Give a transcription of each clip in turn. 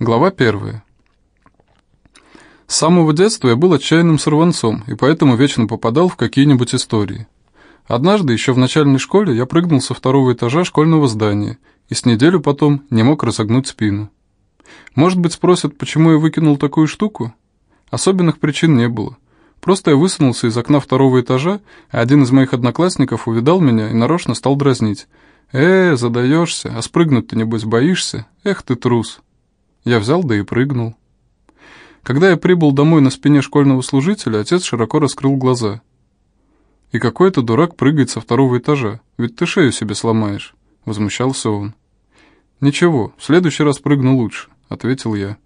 Глава первая. С самого детства я был отчаянным сорванцом, и поэтому вечно попадал в какие-нибудь истории. Однажды, еще в начальной школе, я прыгнул со второго этажа школьного здания и с неделю потом не мог разогнуть спину. Может быть, спросят, почему я выкинул такую штуку? Особенных причин не было. Просто я высунулся из окна второго этажа, а один из моих одноклассников увидал меня и нарочно стал дразнить. «Э, задаешься, а спрыгнуть ты, небось, боишься? Эх ты трус!» Я взял да и прыгнул. Когда я прибыл домой на спине школьного служителя, отец широко раскрыл глаза. «И какой это дурак прыгает со второго этажа? Ведь ты шею себе сломаешь», — возмущался он. «Ничего, в следующий раз прыгну лучше», — ответил я.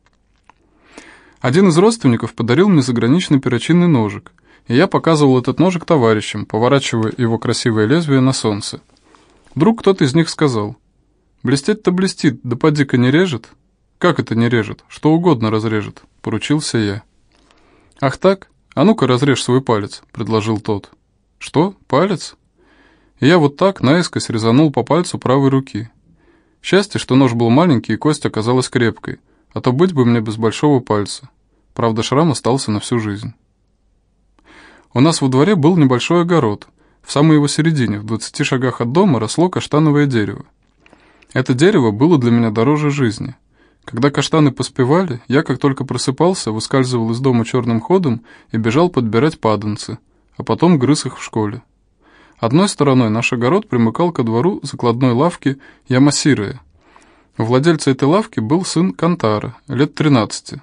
Один из родственников подарил мне заграничный перочинный ножик, и я показывал этот ножик товарищам, поворачивая его красивое лезвие на солнце. Вдруг кто-то из них сказал, «Блестеть-то блестит, да поди-ка не режет». «Как это не режет? Что угодно разрежет», — поручился я. «Ах так? А ну-ка разрежь свой палец», — предложил тот. «Что? Палец?» Я вот так наискось резанул по пальцу правой руки. Счастье, что нож был маленький и кость оказалась крепкой, а то быть бы мне без большого пальца. Правда, шрам остался на всю жизнь. У нас во дворе был небольшой огород. В самой его середине, в двадцати шагах от дома, росло каштановое дерево. Это дерево было для меня дороже жизни. Когда каштаны поспевали, я, как только просыпался, выскальзывал из дома черным ходом и бежал подбирать паданцы, а потом грыз их в школе. Одной стороной наш огород примыкал ко двору закладной лавки Ямасирая. Владельца этой лавки был сын Кантара, лет 13.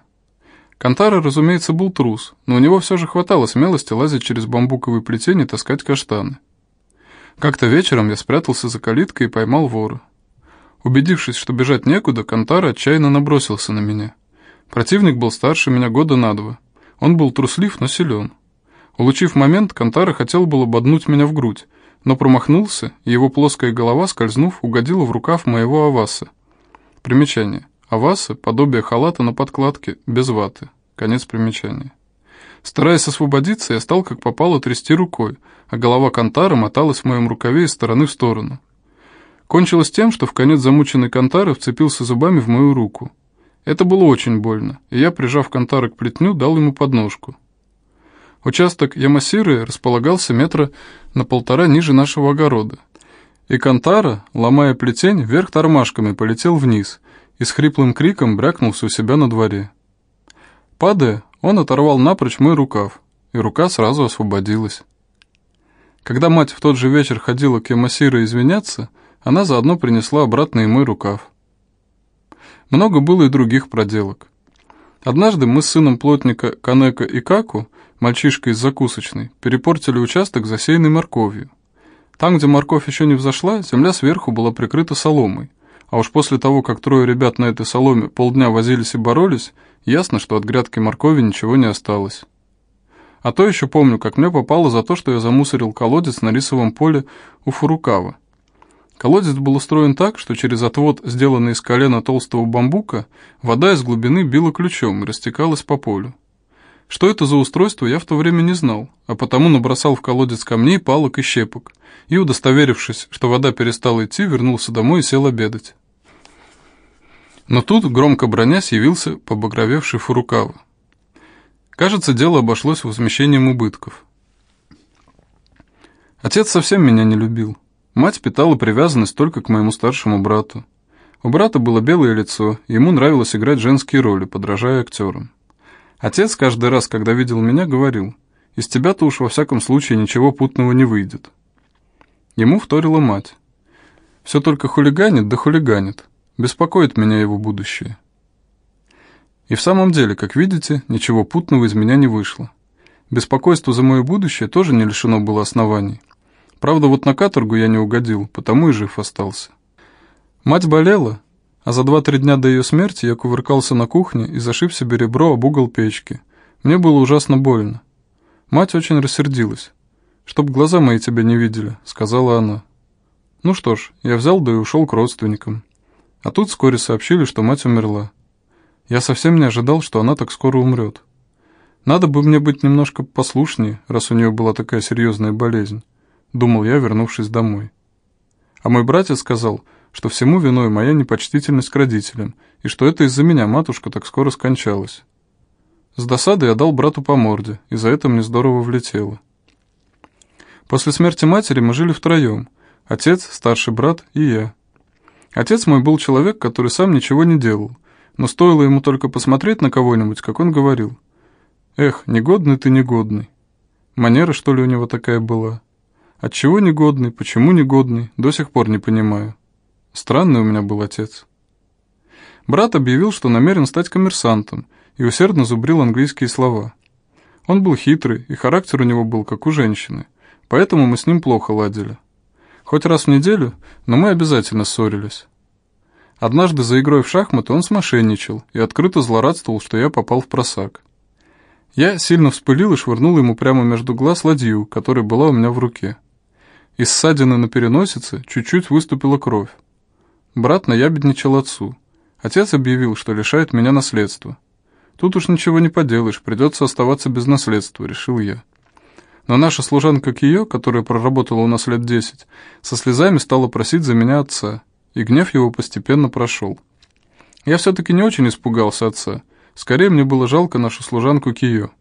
Кантара, разумеется, был трус, но у него все же хватало смелости лазить через бамбуковые плетения и таскать каштаны. Как-то вечером я спрятался за калиткой и поймал вора. Убедившись, что бежать некуда, Кантара отчаянно набросился на меня. Противник был старше меня года на два. Он был труслив, но силен. Улучив момент, Кантара хотел было боднуть меня в грудь, но промахнулся, и его плоская голова, скользнув, угодила в рукав моего аваса. Примечание. Авасы – подобие халата на подкладке, без ваты. Конец примечания. Стараясь освободиться, я стал как попало трясти рукой, а голова Кантара моталась в моем рукаве из стороны в сторону. Кончилось тем, что в конец замученный Кантара вцепился зубами в мою руку. Это было очень больно, и я, прижав Кантара к плетню, дал ему подножку. Участок Ямасиры располагался метра на полтора ниже нашего огорода. И Кантара, ломая плетень, вверх тормашками полетел вниз и с хриплым криком брякнулся у себя на дворе. Падая, он оторвал напрочь мой рукав, и рука сразу освободилась. Когда мать в тот же вечер ходила к Ямасире извиняться, она заодно принесла обратно и мой рукав. Много было и других проделок. Однажды мы с сыном плотника Канека и Каку, мальчишкой из закусочной, перепортили участок, засеянный морковью. Там, где морковь еще не взошла, земля сверху была прикрыта соломой, а уж после того, как трое ребят на этой соломе полдня возились и боролись, ясно, что от грядки моркови ничего не осталось. А то еще помню, как мне попало за то, что я замусорил колодец на рисовом поле у Фурукава. Колодец был устроен так, что через отвод, сделанный из колена толстого бамбука, вода из глубины била ключом и растекалась по полю. Что это за устройство, я в то время не знал, а потому набросал в колодец камней, палок и щепок, и, удостоверившись, что вода перестала идти, вернулся домой и сел обедать. Но тут, громко бронясь, явился побагровевший Фурукава. Кажется, дело обошлось возмещением убытков. Отец совсем меня не любил. Мать питала привязанность только к моему старшему брату. У брата было белое лицо, ему нравилось играть женские роли, подражая актерам. Отец каждый раз, когда видел меня, говорил, «Из тебя-то уж во всяком случае ничего путного не выйдет». Ему вторила мать. «Все только хулиганит да хулиганит. Беспокоит меня его будущее». И в самом деле, как видите, ничего путного из меня не вышло. Беспокойство за мое будущее тоже не лишено было оснований. Правда, вот на каторгу я не угодил, потому и жив остался. Мать болела, а за два-три дня до ее смерти я кувыркался на кухне и зашиб себе ребро об угол печки. Мне было ужасно больно. Мать очень рассердилась. «Чтоб глаза мои тебя не видели», — сказала она. Ну что ж, я взял да и ушел к родственникам. А тут вскоре сообщили, что мать умерла. Я совсем не ожидал, что она так скоро умрет. Надо бы мне быть немножко послушнее, раз у нее была такая серьезная болезнь. — думал я, вернувшись домой. А мой братец сказал, что всему виной моя непочтительность к родителям, и что это из-за меня матушка так скоро скончалась. С досады я дал брату по морде, и за это мне здорово влетело. После смерти матери мы жили втроем. Отец, старший брат и я. Отец мой был человек, который сам ничего не делал, но стоило ему только посмотреть на кого-нибудь, как он говорил. «Эх, негодный ты негодный». Манера, что ли, у него такая была? Отчего негодный, почему негодный, до сих пор не понимаю. Странный у меня был отец. Брат объявил, что намерен стать коммерсантом, и усердно зубрил английские слова. Он был хитрый, и характер у него был как у женщины – Поэтому мы с ним плохо ладили. Хоть раз в неделю, но мы обязательно ссорились. Однажды за игрой в шахматы он смошенничал и открыто злорадствовал, что я попал в просак. Я сильно вспылил и швырнул ему прямо между глаз ладью, которая была у меня в руке. Из ссадины на переносице чуть-чуть выступила кровь. Брат наябедничал отцу. Отец объявил, что лишает меня наследства. Тут уж ничего не поделаешь, придется оставаться без наследства, решил я. Но наша служанка Кио, которая проработала у нас лет десять, со слезами стала просить за меня отца, и гнев его постепенно прошел. Я все-таки не очень испугался отца, скорее мне было жалко нашу служанку Кио.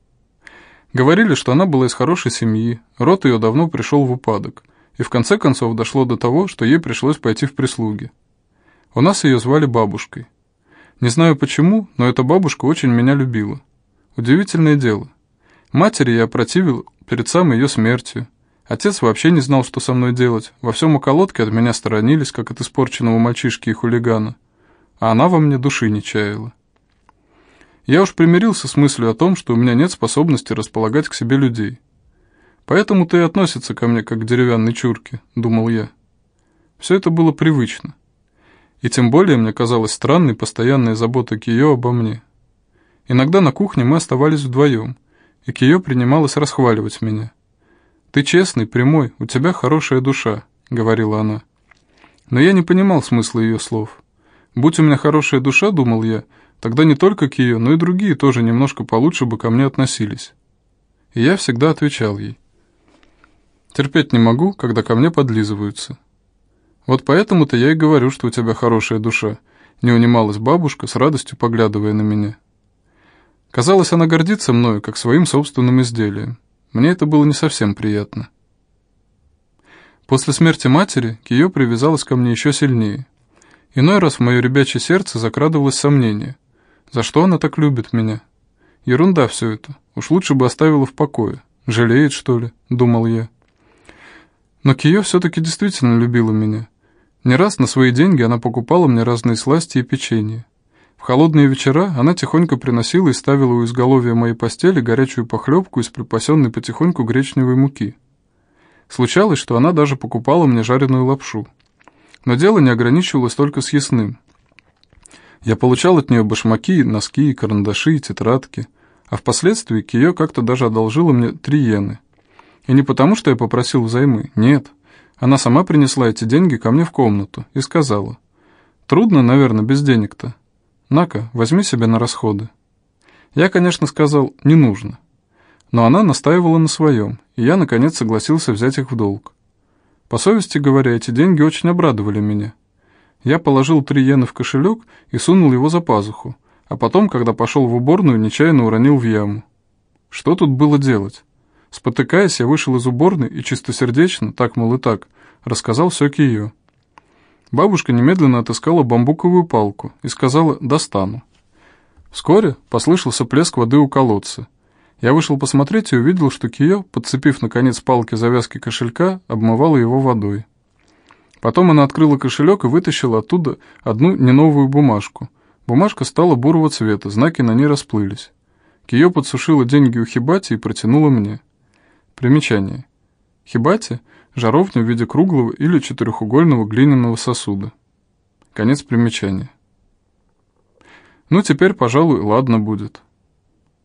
Говорили, что она была из хорошей семьи, род ее давно пришел в упадок, и в конце концов дошло до того, что ей пришлось пойти в прислуги. У нас ее звали бабушкой. Не знаю почему, но эта бабушка очень меня любила. Удивительное дело. Матери я противил перед самой ее смертью. Отец вообще не знал, что со мной делать. Во всем околотке от меня сторонились, как от испорченного мальчишки и хулигана. А она во мне души не чаяла. Я уж примирился с мыслью о том, что у меня нет способности располагать к себе людей. Поэтому-то и относится ко мне, как к деревянной чурке, думал я. Все это было привычно. И тем более мне казалась странной постоянная забота Кио обо мне. Иногда на кухне мы оставались вдвоем – и Кио принималась расхваливать меня. «Ты честный, прямой, у тебя хорошая душа», — говорила она. Но я не понимал смысла ее слов. «Будь у меня хорошая душа», — думал я, тогда не только Кио, но и другие тоже немножко получше бы ко мне относились. И я всегда отвечал ей. «Терпеть не могу, когда ко мне подлизываются». «Вот поэтому-то я и говорю, что у тебя хорошая душа», — не унималась бабушка, с радостью поглядывая на меня. Казалось, она гордится мною, как своим собственным изделием. Мне это было не совсем приятно. После смерти матери Кио привязалась ко мне еще сильнее. Иной раз в мое ребячье сердце закрадывалось сомнение. За что она так любит меня? Ерунда все это. Уж лучше бы оставила в покое. Жалеет, что ли? Думал я. Но Кио все-таки действительно любила меня. Не раз на свои деньги она покупала мне разные сласти и печенье. В холодные вечера она тихонько приносила и ставила у изголовья моей постели горячую похлебку из припасенной потихоньку гречневой муки. Случалось, что она даже покупала мне жареную лапшу. Но дело не ограничивалось только с ясным. Я получал от нее башмаки, носки, карандаши тетрадки, а впоследствии Кио как-то даже одолжила мне три иены. И не потому, что я попросил взаймы, нет. Она сама принесла эти деньги ко мне в комнату и сказала, «Трудно, наверное, без денег-то, «На-ка, возьми себе на расходы». Я, конечно, сказал «не нужно». Но она настаивала на своем, и я, наконец, согласился взять их в долг. По совести говоря, эти деньги очень обрадовали меня. Я положил три иены в кошелек и сунул его за пазуху, а потом, когда пошел в уборную, нечаянно уронил в яму. Что тут было делать? Спотыкаясь, я вышел из уборной и чистосердечно, так, мол, и так, рассказал все Кио. Бабушка немедленно отыскала бамбуковую палку и сказала «достану». Вскоре послышался плеск воды у колодца. Я вышел посмотреть и увидел, что Кио, подцепив наконец палки завязки кошелька, обмывала его водой. Потом она открыла кошелек и вытащила оттуда одну неновую бумажку. Бумажка стала бурого цвета, знаки на ней расплылись. Кио подсушила деньги у Хибати и протянула мне. Примечание. Хибати — жаровня в виде круглого или четырехугольного глиняного сосуда. Конец примечания. «Ну, теперь, пожалуй, ладно будет».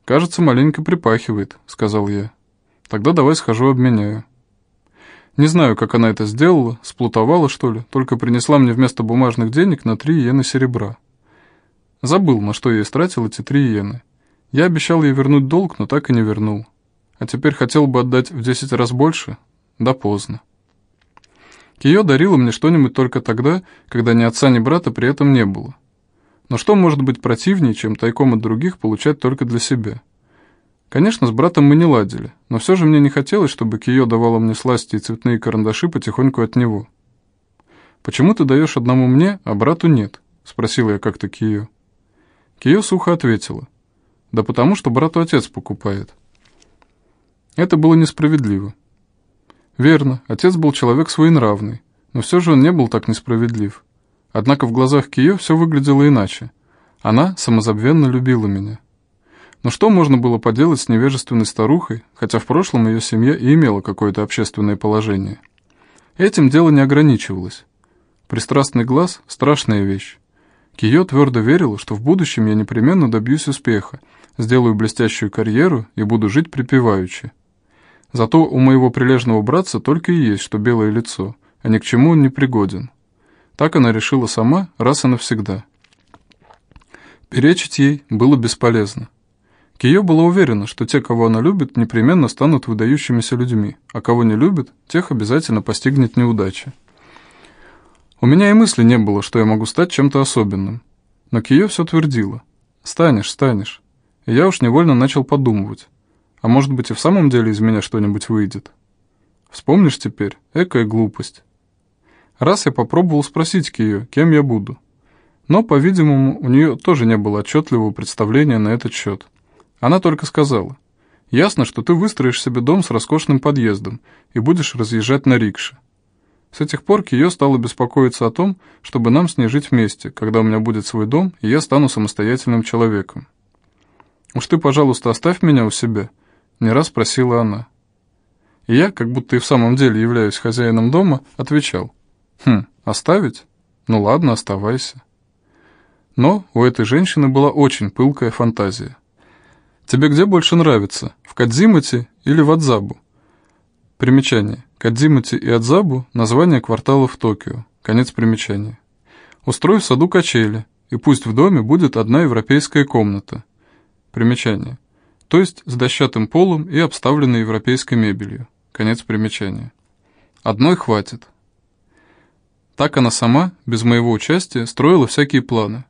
«Кажется, маленько припахивает», — сказал я. «Тогда давай схожу обменяю». Не знаю, как она это сделала, сплутовала, что ли, только принесла мне вместо бумажных денег на три иены серебра. Забыл, на что я истратил эти три иены. Я обещал ей вернуть долг, но так и не вернул. А теперь хотел бы отдать в десять раз больше, да поздно. Кио дарила мне что-нибудь только тогда, когда ни отца, ни брата при этом не было. Но что может быть противнее, чем тайком от других получать только для себя? Конечно, с братом мы не ладили, но все же мне не хотелось, чтобы Кио давала мне сласти и цветные карандаши потихоньку от него. «Почему ты даешь одному мне, а брату нет?» — спросила я как-то Кио. Кио сухо ответила. «Да потому что брату отец покупает». Это было несправедливо. Верно, отец был человек своенравный, но все же он не был так несправедлив. Однако в глазах Кио все выглядело иначе. Она самозабвенно любила меня. Но что можно было поделать с невежественной старухой, хотя в прошлом ее семья и имела какое-то общественное положение? Этим дело не ограничивалось. Пристрастный глаз – страшная вещь. Кио твердо верила, что в будущем я непременно добьюсь успеха, сделаю блестящую карьеру и буду жить припеваючи. Зато у моего прилежного братца только и есть что белое лицо, а ни к чему он не пригоден. Так она решила сама, раз и навсегда. Перечить ей было бесполезно. Кио была уверена, что те, кого она любит, непременно станут выдающимися людьми, а кого не любит, тех обязательно постигнет неудача. У меня и мысли не было, что я могу стать чем-то особенным. Но Кио все твердила. «Станешь, станешь». И я уж невольно начал подумывать. А может быть и в самом деле из меня что-нибудь выйдет. Вспомнишь теперь? Экая глупость. Раз я попробовал спросить Кию, кем я буду. Но, по-видимому, у нее тоже не было отчетливого представления на этот счет. Она только сказала, «Ясно, что ты выстроишь себе дом с роскошным подъездом и будешь разъезжать на рикше». С этих пор Кио стала беспокоиться о том, чтобы нам с ней жить вместе, когда у меня будет свой дом, и я стану самостоятельным человеком. «Уж ты, пожалуйста, оставь меня у себя», не раз просила она. И я, как будто и в самом деле являюсь хозяином дома, отвечал. «Хм, оставить? Ну ладно, оставайся». Но у этой женщины была очень пылкая фантазия. «Тебе где больше нравится, в Кадзимате или в Адзабу?» Примечание. Кадзимати и Адзабу – название кварталов Токио. Конец примечания. Устрой в саду качели, и пусть в доме будет одна европейская комната. Примечание то есть с дощатым полом и обставленной европейской мебелью. Конец примечания. Одной хватит. Так она сама, без моего участия, строила всякие планы.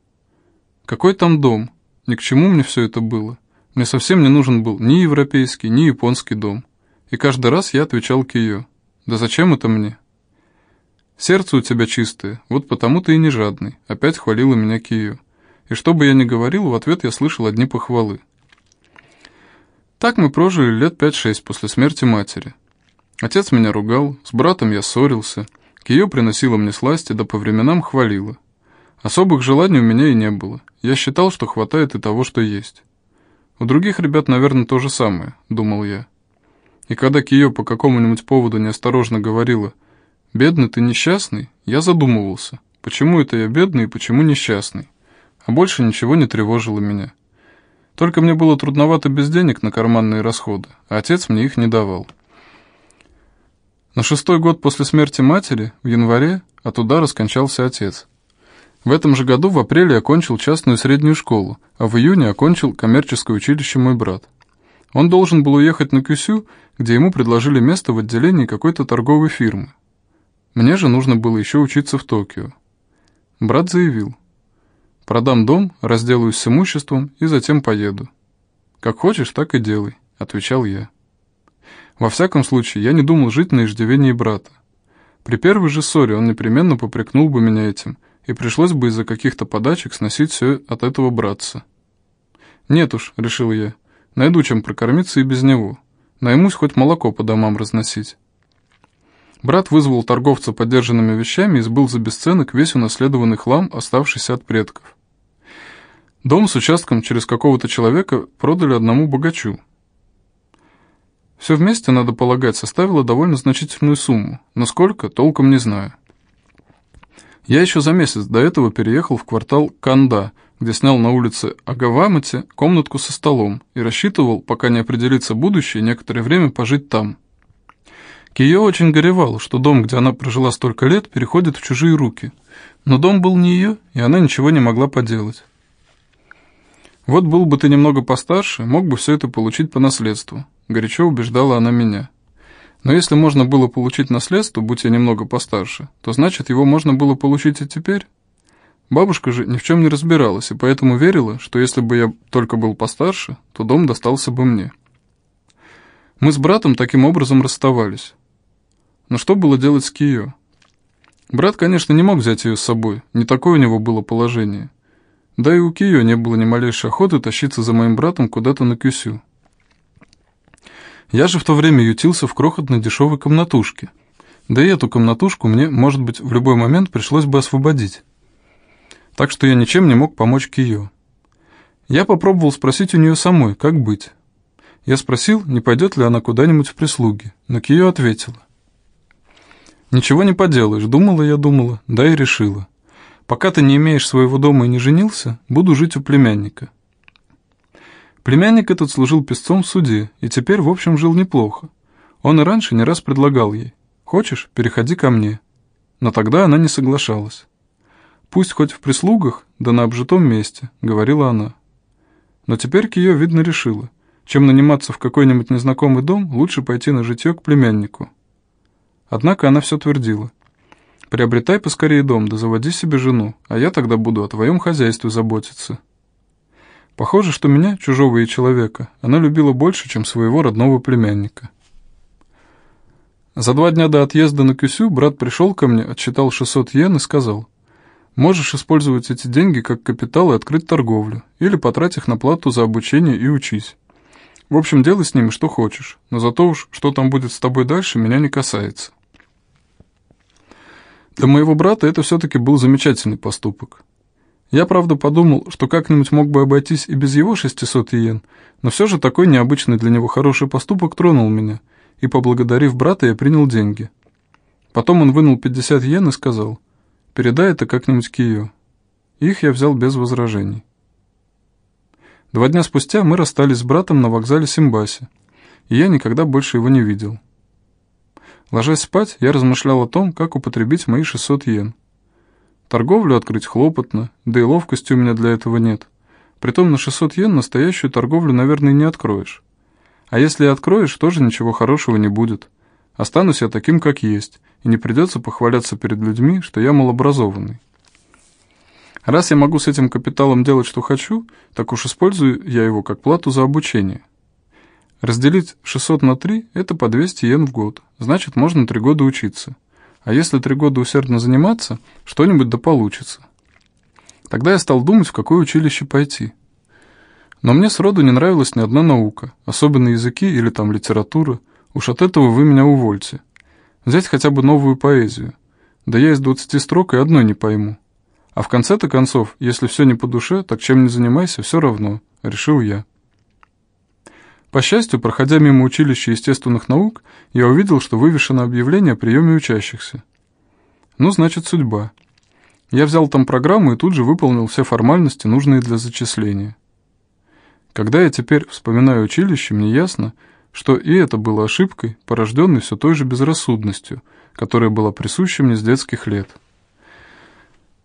Какой там дом? Ни к чему мне все это было. Мне совсем не нужен был ни европейский, ни японский дом. И каждый раз я отвечал Кио. Да зачем это мне? Сердце у тебя чистое, вот потому ты и не жадный. Опять хвалила меня Кио. И что бы я ни говорил, в ответ я слышал одни похвалы. Так мы прожили лет пять-шесть после смерти матери. Отец меня ругал, с братом я ссорился, Кио приносила мне сласти, да по временам хвалила. Особых желаний у меня и не было. Я считал, что хватает и того, что есть. У других ребят, наверное, то же самое, думал я. И когда Кио по какому-нибудь поводу неосторожно говорила «Бедный ты несчастный», я задумывался, почему это я бедный и почему несчастный. А больше ничего не тревожило меня. Только мне было трудновато без денег на карманные расходы, а отец мне их не давал. На шестой год после смерти матери, в январе, от удара скончался отец. В этом же году в апреле окончил частную среднюю школу, а в июне окончил коммерческое училище мой брат. Он должен был уехать на Кюсю, где ему предложили место в отделении какой-то торговой фирмы. Мне же нужно было еще учиться в Токио. Брат заявил – Продам дом, разделаюсь с имуществом и затем поеду. Как хочешь, так и делай, отвечал я. Во всяком случае, я не думал жить на иждивении брата. При первой же ссоре он непременно попрекнул бы меня этим, и пришлось бы из-за каких-то подачек сносить все от этого братца. Нет уж, решил я, найду чем прокормиться и без него. Наймусь хоть молоко по домам разносить. Брат вызвал торговца подержанными вещами и сбыл за бесценок весь унаследованный хлам, оставшийся от предков. Дом с участком через какого-то человека продали одному богачу. Все вместе, надо полагать, составило довольно значительную сумму, но сколько, толком не знаю. Я еще за месяц до этого переехал в квартал Канда, где снял на улице Агавамате комнатку со столом и рассчитывал, пока не определится будущее, некоторое время пожить там. Кио очень горевала, что дом, где она прожила столько лет, переходит в чужие руки. Но дом был не ее, и она ничего не могла поделать. «Вот был бы ты немного постарше, мог бы все это получить по наследству», — горячо убеждала она меня. Но если можно было получить наследство, будь я немного постарше, то значит его можно было получить и теперь. Бабушка же ни в чем не разбиралась, и поэтому верила, что если бы я только был постарше, то дом достался бы мне. Мы с братом таким образом расставались. Но что было делать с Кио? Брат, конечно, не мог взять ее с собой, не такое у него было положение. Да и у Кио не было ни малейшей охоты тащиться за моим братом куда-то на Кюсю. Я же в то время ютился в крохотной дешевой комнатушке. Да и эту комнатушку мне, может быть, в любой момент пришлось бы освободить. Так что я ничем не мог помочь Кио. Я попробовал спросить у нее самой, как быть. Я спросил, не пойдет ли она куда-нибудь в прислуги, но Кио ответила. «Ничего не поделаешь, думала я, думала, да и решила. Пока ты не имеешь своего дома и не женился, буду жить у племянника. Племянник этот служил песцом в суде и теперь, в общем, жил неплохо. Он и раньше не раз предлагал ей «Хочешь, переходи ко мне». Но тогда она не соглашалась. «Пусть хоть в прислугах, да на обжитом месте», — говорила она. Но теперь Кио, видно, решила, чем наниматься в какой-нибудь незнакомый дом, лучше пойти на житье к племяннику. Однако она все твердила. «Приобретай поскорее дом, да заводи себе жену, а я тогда буду о твоем хозяйстве заботиться». Похоже, что меня, чужого и человека, она любила больше, чем своего родного племянника. За два дня до отъезда на Кюсю брат пришел ко мне, отчитал 600 йен и сказал, «Можешь использовать эти деньги как капитал и открыть торговлю, или потратить их на плату за обучение и учись. В общем, делай с ними что хочешь, но зато уж, что там будет с тобой дальше, меня не касается». Для моего брата это все-таки был замечательный поступок. Я, правда, подумал, что как-нибудь мог бы обойтись и без его 600 иен, но все же такой необычный для него хороший поступок тронул меня, и, поблагодарив брата, я принял деньги. Потом он вынул 50 йен и сказал, «Передай это как-нибудь Кио». Их я взял без возражений. Два дня спустя мы расстались с братом на вокзале Симбаси, и я никогда больше его не видел. Ложась спать, я размышлял о том, как употребить мои 600 йен. Торговлю открыть хлопотно, да и ловкости у меня для этого нет. Притом на 600 йен настоящую торговлю, наверное, не откроешь. А если и откроешь, тоже ничего хорошего не будет. Останусь я таким, как есть, и не придется похваляться перед людьми, что я малообразованный. Раз я могу с этим капиталом делать, что хочу, так уж использую я его как плату за обучение. Разделить 600 на 3 – это по 200 йен в год, значит, можно 3 года учиться. А если три года усердно заниматься, что-нибудь да получится. Тогда я стал думать, в какое училище пойти. Но мне сроду не нравилась ни одна наука, особенно языки или там литература. Уж от этого вы меня увольте. Взять хотя бы новую поэзию. Да я из двадцати строк и одной не пойму. А в конце-то концов, если все не по душе, так чем не занимайся, все равно, решил я. По счастью, проходя мимо училища естественных наук, я увидел, что вывешено объявление о приеме учащихся. Ну, значит, судьба. Я взял там программу и тут же выполнил все формальности, нужные для зачисления. Когда я теперь вспоминаю училище, мне ясно, что и это было ошибкой, порожденной все той же безрассудностью, которая была присуща мне с детских лет.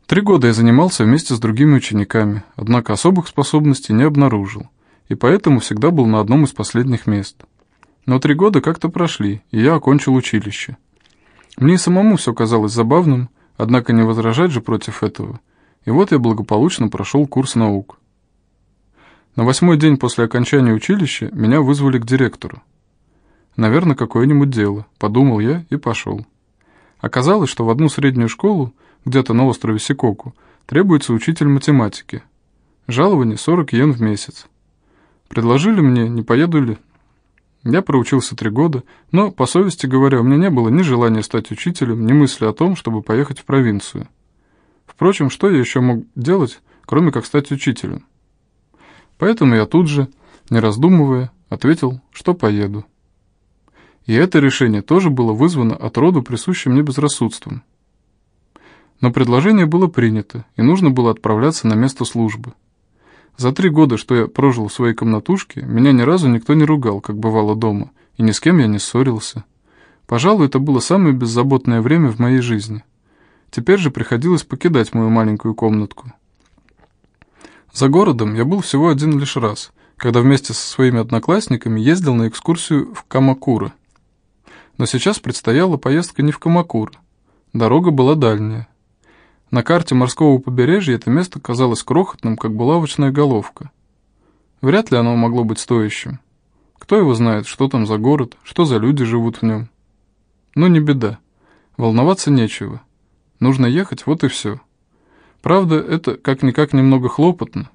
Три года я занимался вместе с другими учениками, однако особых способностей не обнаружил и поэтому всегда был на одном из последних мест. Но три года как-то прошли, и я окончил училище. Мне самому все казалось забавным, однако не возражать же против этого. И вот я благополучно прошел курс наук. На восьмой день после окончания училища меня вызвали к директору. Наверное, какое-нибудь дело, подумал я и пошел. Оказалось, что в одну среднюю школу, где-то на острове Сикоку, требуется учитель математики. Жалование 40 йен в месяц. Предложили мне, не поеду ли. Я проучился три года, но, по совести говоря, у меня не было ни желания стать учителем, ни мысли о том, чтобы поехать в провинцию. Впрочем, что я еще мог делать, кроме как стать учителем? Поэтому я тут же, не раздумывая, ответил, что поеду. И это решение тоже было вызвано от роду присущим мне безрассудством. Но предложение было принято, и нужно было отправляться на место службы. За три года, что я прожил в своей комнатушке, меня ни разу никто не ругал, как бывало дома, и ни с кем я не ссорился. Пожалуй, это было самое беззаботное время в моей жизни. Теперь же приходилось покидать мою маленькую комнатку. За городом я был всего один лишь раз, когда вместе со своими одноклассниками ездил на экскурсию в Камакура. Но сейчас предстояла поездка не в Камакур. Дорога была дальняя. На карте морского побережья это место казалось крохотным, как булавочная головка. Вряд ли оно могло быть стоящим. Кто его знает, что там за город, что за люди живут в нем. Но не беда. Волноваться нечего. Нужно ехать, вот и все. Правда, это как-никак немного хлопотно.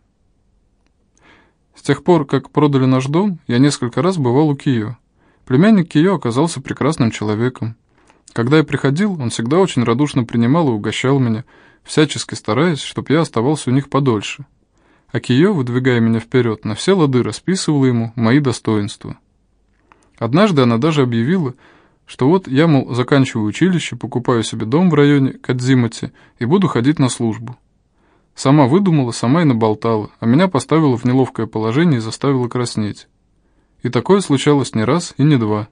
С тех пор, как продали наш дом, я несколько раз бывал у Кио. Племянник Кио оказался прекрасным человеком. Когда я приходил, он всегда очень радушно принимал и угощал меня, всячески стараясь, чтобы я оставался у них подольше. А Кио, выдвигая меня вперед, на все лады расписывала ему мои достоинства. Однажды она даже объявила, что вот я, мол, заканчиваю училище, покупаю себе дом в районе Кадзимати и буду ходить на службу. Сама выдумала, сама и наболтала, а меня поставила в неловкое положение и заставила краснеть. И такое случалось не раз и не два.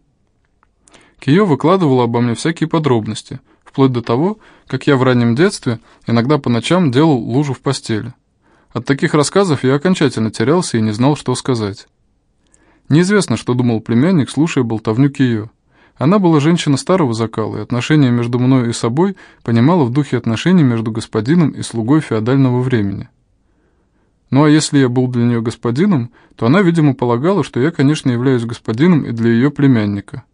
Кио выкладывала обо мне всякие подробности, вплоть до того, как я в раннем детстве иногда по ночам делал лужу в постели. От таких рассказов я окончательно терялся и не знал, что сказать. Неизвестно, что думал племянник, слушая болтовню Кио. Она была женщина старого закала, и отношения между мной и собой понимала в духе отношений между господином и слугой феодального времени. Ну а если я был для нее господином, то она, видимо, полагала, что я, конечно, являюсь господином и для ее племянника.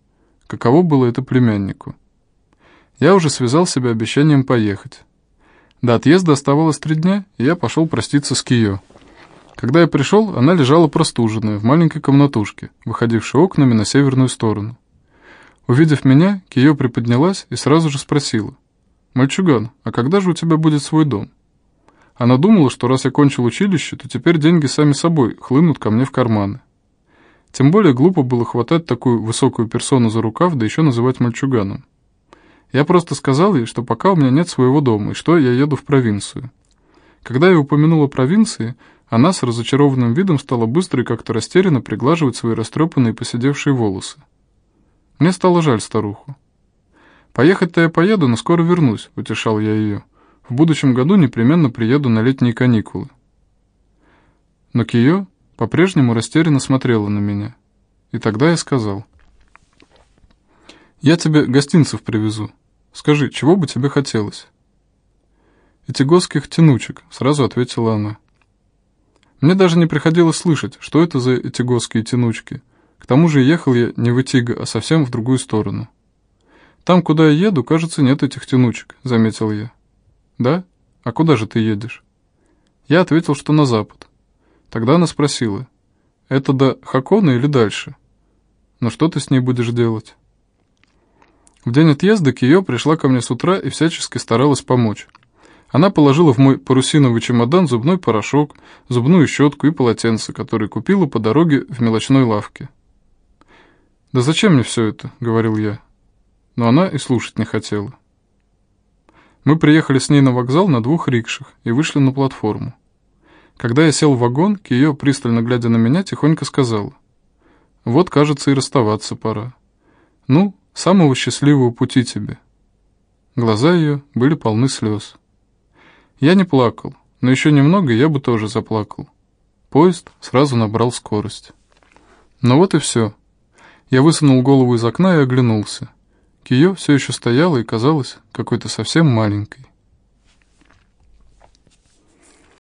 Каково было это племяннику? Я уже связал себя обещанием поехать. До отъезда оставалось три дня, и я пошел проститься с Кио. Когда я пришел, она лежала простуженная в маленькой комнатушке, выходившей окнами на северную сторону. Увидев меня, Кио приподнялась и сразу же спросила. «Мальчуган, а когда же у тебя будет свой дом?» Она думала, что раз я кончил училище, то теперь деньги сами собой хлынут ко мне в карманы. Тем более глупо было хватать такую высокую персону за рукав, да еще называть мальчуганом. Я просто сказал ей, что пока у меня нет своего дома, и что я еду в провинцию. Когда я упомянула провинции, она с разочарованным видом стала быстро и как-то растерянно приглаживать свои растрепанные поседевшие волосы. Мне стало жаль старуху. «Поехать-то я поеду, но скоро вернусь», — утешал я ее. «В будущем году непременно приеду на летние каникулы». Но Кио по-прежнему растерянно смотрела на меня. И тогда я сказал. «Я тебе гостинцев привезу. Скажи, чего бы тебе хотелось?» «Этигосских тянучек», — сразу ответила она. Мне даже не приходилось слышать, что это за этигосские тянучки. К тому же ехал я не в Этиго, а совсем в другую сторону. «Там, куда я еду, кажется, нет этих тянучек», — заметил я. «Да? А куда же ты едешь?» Я ответил, что на запад. Тогда она спросила, это до Хакона или дальше? Но что ты с ней будешь делать? В день отъезда Кио пришла ко мне с утра и всячески старалась помочь. Она положила в мой парусиновый чемодан зубной порошок, зубную щетку и полотенце, которые купила по дороге в мелочной лавке. «Да зачем мне все это?» — говорил я. Но она и слушать не хотела. Мы приехали с ней на вокзал на двух рикшах и вышли на платформу. Когда я сел в вагон, Кио, пристально глядя на меня, тихонько сказала. «Вот, кажется, и расставаться пора. Ну, самого счастливого пути тебе». Глаза ее были полны слез. Я не плакал, но еще немного, я бы тоже заплакал. Поезд сразу набрал скорость. Но вот и все. Я высунул голову из окна и оглянулся. Кио все еще стояла и казалась какой-то совсем маленькой.